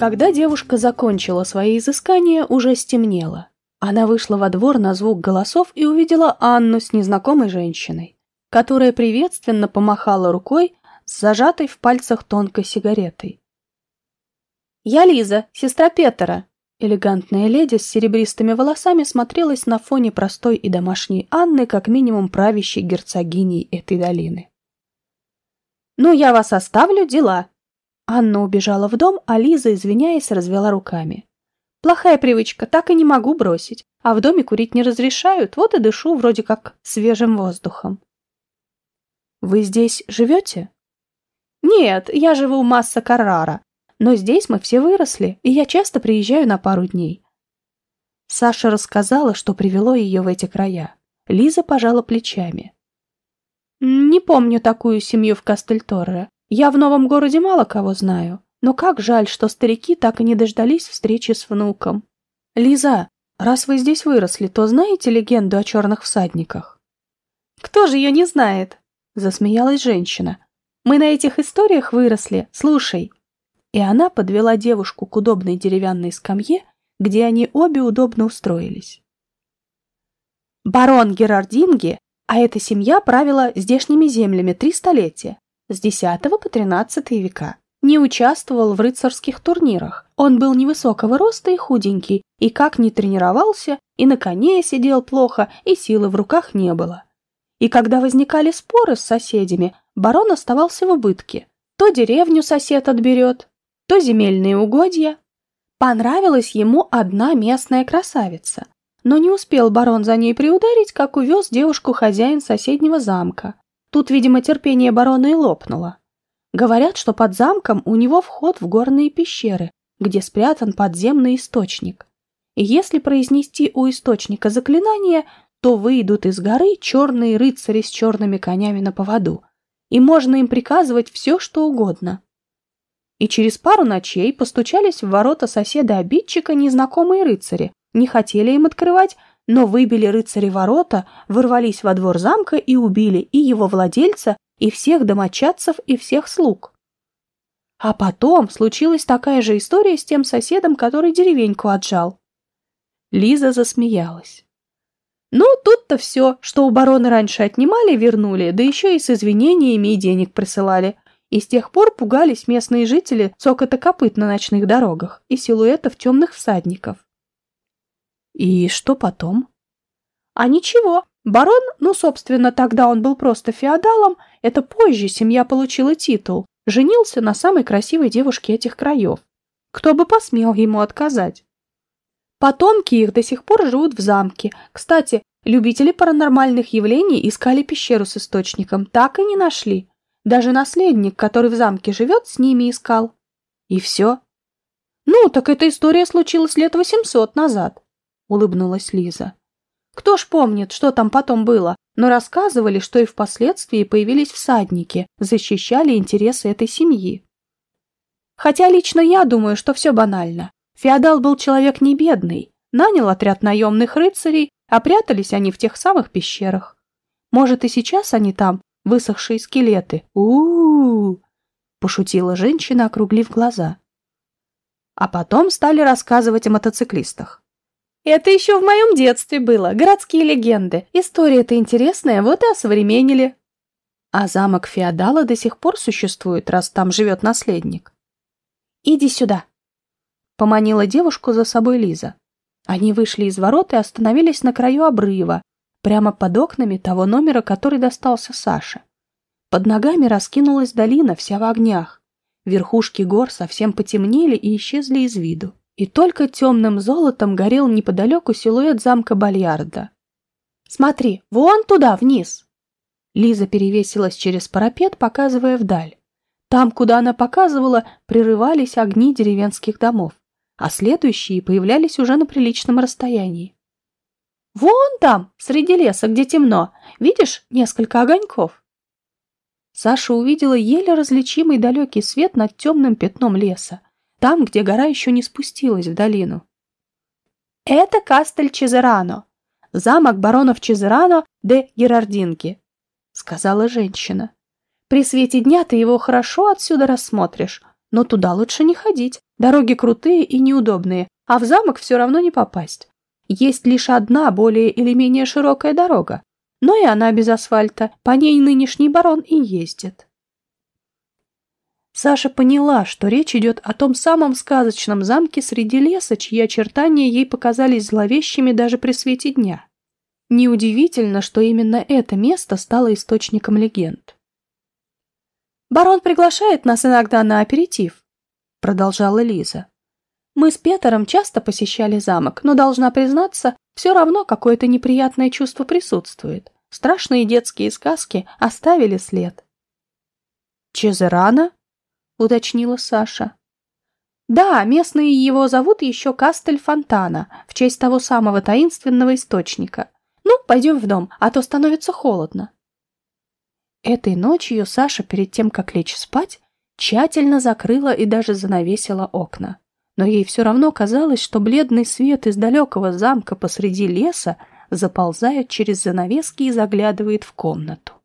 Когда девушка закончила свои изыскания, уже стемнело. Она вышла во двор на звук голосов и увидела Анну с незнакомой женщиной, которая приветственно помахала рукой с зажатой в пальцах тонкой сигаретой. «Я Лиза, сестра Петера», Элегантная леди с серебристыми волосами смотрелась на фоне простой и домашней Анны, как минимум правящей герцогиней этой долины. «Ну, я вас оставлю, дела!» Анна убежала в дом, а Лиза, извиняясь, развела руками. «Плохая привычка, так и не могу бросить. А в доме курить не разрешают, вот и дышу вроде как свежим воздухом». «Вы здесь живете?» «Нет, я живу у Масса Каррара, но здесь мы все выросли, и я часто приезжаю на пару дней. Саша рассказала, что привело ее в эти края. Лиза пожала плечами. «Не помню такую семью в Кастельторре. Я в новом городе мало кого знаю. Но как жаль, что старики так и не дождались встречи с внуком. Лиза, раз вы здесь выросли, то знаете легенду о черных всадниках?» «Кто же ее не знает?» — засмеялась женщина. «Мы на этих историях выросли. Слушай, и она подвела девушку к удобной деревянной скамье, где они обе удобно устроились. Барон Герардинги, а эта семья правила здешними землями три столетия, с X по XIII века. Не участвовал в рыцарских турнирах. Он был невысокого роста и худенький, и как ни тренировался, и на коне сидел плохо, и силы в руках не было. И когда возникали споры с соседями, барон оставался в убытке. То деревню сосед отберет, то земельные угодья. Понравилась ему одна местная красавица, но не успел барон за ней приударить, как увез девушку хозяин соседнего замка. Тут, видимо, терпение барона и лопнуло. Говорят, что под замком у него вход в горные пещеры, где спрятан подземный источник. И если произнести у источника заклинание, то выйдут из горы черные рыцари с черными конями на поводу, и можно им приказывать все, что угодно и через пару ночей постучались в ворота соседа-обидчика незнакомые рыцари. Не хотели им открывать, но выбили рыцари ворота, ворвались во двор замка и убили и его владельца, и всех домочадцев, и всех слуг. А потом случилась такая же история с тем соседом, который деревеньку отжал. Лиза засмеялась. Ну, тут-то все, что у барона раньше отнимали, вернули, да еще и с извинениями и денег присылали – и с тех пор пугались местные жители цокота копыт на ночных дорогах и силуэтов темных всадников. И что потом? А ничего. Барон, ну, собственно, тогда он был просто феодалом, это позже семья получила титул, женился на самой красивой девушке этих краев. Кто бы посмел ему отказать? Потомки их до сих пор живут в замке. Кстати, любители паранормальных явлений искали пещеру с источником, так и не нашли. Даже наследник, который в замке живет, с ними искал. И все. Ну, так эта история случилась лет восемьсот назад, улыбнулась Лиза. Кто ж помнит, что там потом было, но рассказывали, что и впоследствии появились всадники, защищали интересы этой семьи. Хотя лично я думаю, что все банально. Феодал был человек не бедный, нанял отряд наемных рыцарей, а прятались они в тех самых пещерах. Может, и сейчас они там, высохшие скелеты. у у, -у, пошутила женщина, округлив глаза. А потом стали рассказывать о мотоциклистах. Это еще в моем детстве было, городские легенды. История-то интересная, вот и осовременили. А замок феодала до сих пор существует, раз там живет наследник. Иди сюда. Поманила девушку за собой Лиза. Они вышли из ворот и остановились на краю обрыва, прямо под окнами того номера, который достался Саше. Под ногами раскинулась долина, вся в огнях. Верхушки гор совсем потемнели и исчезли из виду. И только темным золотом горел неподалеку силуэт замка Бальярда. «Смотри, вон туда, вниз!» Лиза перевесилась через парапет, показывая вдаль. Там, куда она показывала, прерывались огни деревенских домов, а следующие появлялись уже на приличном расстоянии. Вон там, среди леса, где темно, видишь несколько огоньков?» Саша увидела еле различимый далекий свет над темным пятном леса, там, где гора еще не спустилась в долину. «Это Кастель Чезерано, замок баронов Чезерано де Герардинки», — сказала женщина. «При свете дня ты его хорошо отсюда рассмотришь, Но туда лучше не ходить. Дороги крутые и неудобные, а в замок все равно не попасть. Есть лишь одна более или менее широкая дорога, но и она без асфальта, по ней нынешний барон и ездит. Саша поняла, что речь идет о том самом сказочном замке среди леса, чьи очертания ей показались зловещими даже при свете дня. Неудивительно, что именно это место стало источником легенд. «Барон приглашает нас иногда на аперитив», — продолжала Лиза. «Мы с Петером часто посещали замок, но, должна признаться, все равно какое-то неприятное чувство присутствует. Страшные детские сказки оставили след». «Чезерана?» — уточнила Саша. «Да, местные его зовут еще Кастель Фонтана, в честь того самого таинственного источника. Ну, пойдем в дом, а то становится холодно». Этой ночью Саша, перед тем, как лечь спать, тщательно закрыла и даже занавесила окна. Но ей все равно казалось, что бледный свет из далекого замка посреди леса заползает через занавески и заглядывает в комнату.